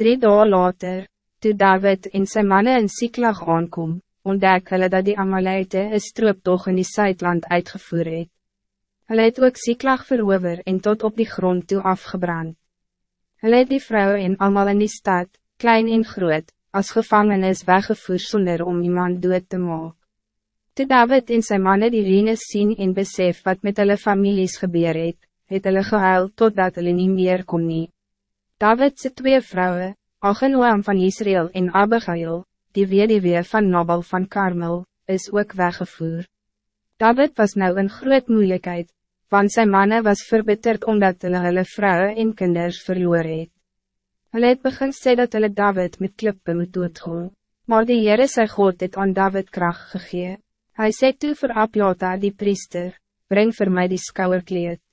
Drie dagen later, toen David en zijn mannen in Siklag aankom, ontdek hulle dat die Amalite een strooptocht in die Zuidland uitgevoer het. Hulle het ook Siklag verover en tot op die grond toe afgebrand. Hulle het die vrouwen en allemaal in die stad, klein en groot, als gevangenis weggevoer sonder om iemand dood te maken. Toe David en zijn mannen die Rines zien en besef wat met hulle families gebeur het, het hulle gehuil totdat hulle nie meer kon nie. Davidse twee vrouwen, Achenoam van Israël en Abigail, die weduwee van Nabal van Karmel, is ook weggevoer. David was nou in groot moeilijkheid, want zijn mannen was verbitterd omdat hulle hulle vrouwen en kinders verloor het. Hulle het begin sê dat hulle David met klippe moet doodgoen, maar die Heere sy God het aan David kracht gegee. Hij sê toe vir Apiata die priester, breng voor mij die skouwerkleed.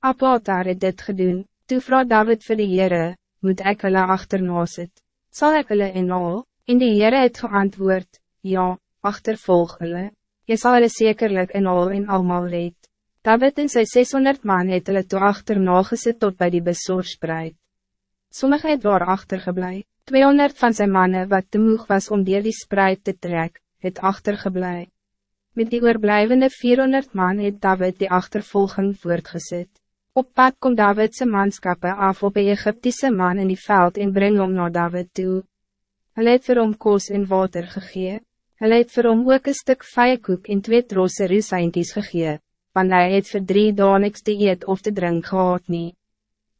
Apiata het dit gedoen, Toe vraag David vir die Heere, moet ek hulle achterna sit? Sal ek hulle inhaal? En die Heere het geantwoord, ja, achtervolg hulle. Je zal hulle zekerlijk inhaal en almal red. David en sy 600 man het hulle toe achterna gesit tot bij die besoorspreid. Sommige het waar achtergeblij, 200 van zijn mannen wat te moeg was om dier die spreid te trek, het achtergeblij. Met die oorblijvende 400 man het David die achtervolging voortgezet. Op pad kom Davidse manskappe af op een Egyptische man in die veld en bring hom naar David toe. Hij het vir hom koos en water gegee. Hij het vir hom ook een stuk vijekoek en twee trosse ruseinties gegee, want hy het vir drie dagen niks te eet of te drink gehad nie.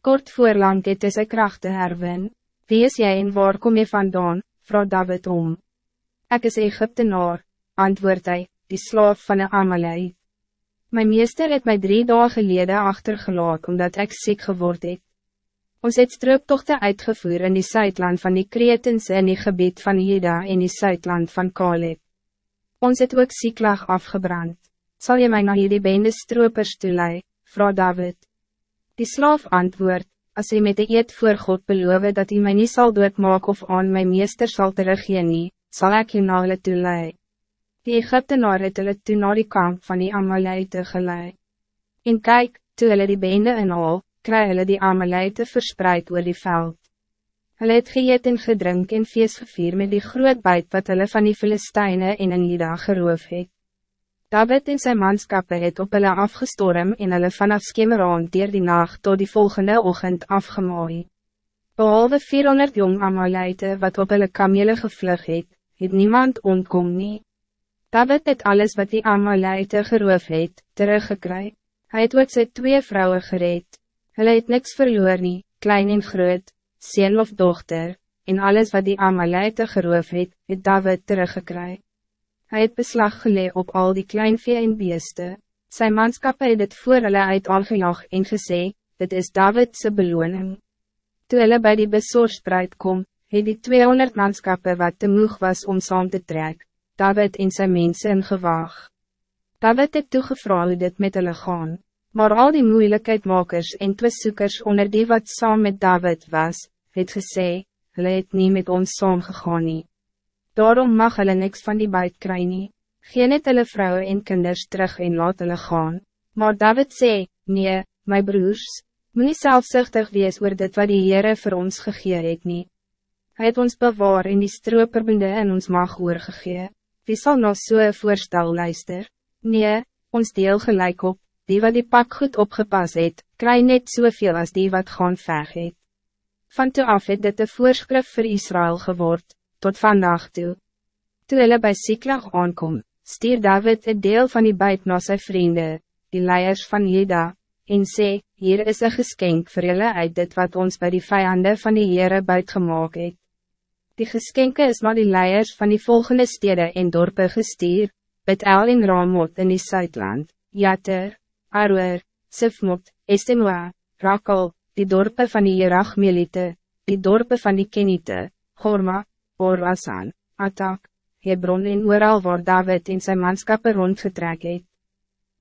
Kort voorlang het hy sy krachte herwin. Wie is jy en waar kom je vandaan, vraag David om. Ik is Egyptenaar, antwoord hij, die slaaf van een Amaleit. Mijn meester het mij drie dagen geleden achtergelaat omdat ik ziek geworden het. Ons het strooptochte uitgevoerd in die Zuidland van die Kretens en die gebied van Jeda in die Zuidland van Kaleb. Ons het ook zieklag afgebrand. Zal je mij naar hierdie bende stroopers toelei, vrouw David? Die slaaf antwoord, als hij met de eed voor God beloof dat hij mij niet zal doodmaak of aan mijn meester zal teruggeen nie, zal ik je naar hulle toelei. Die Egyptenaar het hulle toe na die kamp van die Amalite gelei. En kyk, toe hulle die bende inhaal, kry hulle die Amalite verspreid oor die veld. Hulle het geëet en gedrink en feest gevier met die groot buit wat hulle van die Filisteine en in Ida geroof het. David en zijn manskappe het op hulle afgestorm en hulle vanaf skemeraan dier die nacht tot die volgende ochtend afgemaai. Behalve 400 jong Amalite wat op hulle kamele gevlug het, het niemand ontkom nie. David het alles wat die Amalite geroof het, teruggekry. Hij het ook sy twee vrouwen gereed. Hulle het niks verloor nie, klein en groot, sien of dochter, en alles wat die Amalite geroof het, het David teruggekry. Hij het beslag gelee op al die kleinvee en beeste. Sy manskappe het het voor hulle uit algejag en gesê, dit is Davidse beloning. Toe hulle by die besoorspreid kom, het die 200 manskappe wat te moeg was om saam te trek, David en zijn mensen in gewaag. David het toegevra hoe dit met hulle gaan, maar al die moeilijkheidmakers en twistzoekers onder die wat saam met David was, het gesê, hulle het nie met ons saam gegaan nie. Daarom mag hulle niks van die buit kry nie, geen het hulle vrouwen en kinders terug en laat hulle gaan. Maar David sê, nee, my broers, moet nie selfsichtig wees oor dit wat die Heere vir ons gegee het nie. Hy het ons bewaar en die strooperbende in ons mag oorgegee. Wie zal nog zo'n so voorstel luister? Nee, ons deel gelijk op, die wat die pak goed opgepast het, kry net soveel als die wat gaan veg het. Van toe af het dit de voorschrift voor Israël geword, tot vandaag toe. Toe hulle by Siklag aankom, stier David het deel van die buit na sy vriende, die leiers van Jeda, en sê, hier is een geschenk voor julle uit dit wat ons bij die vijanden van die Heere buit gemaakt het. Die geskenke is maar die leiers van die volgende steden en dorpen gestuur, Bet-El in Ramot in die Zuidland, Jater, Arwer, Sifmot, Estemoa, Rakel, die dorpen van die Jerachmelite, die dorpen van die Kenite, Gorma, Borwasan, Atak, Hebron en ooral waar David in zijn manskappe rondgetrek het.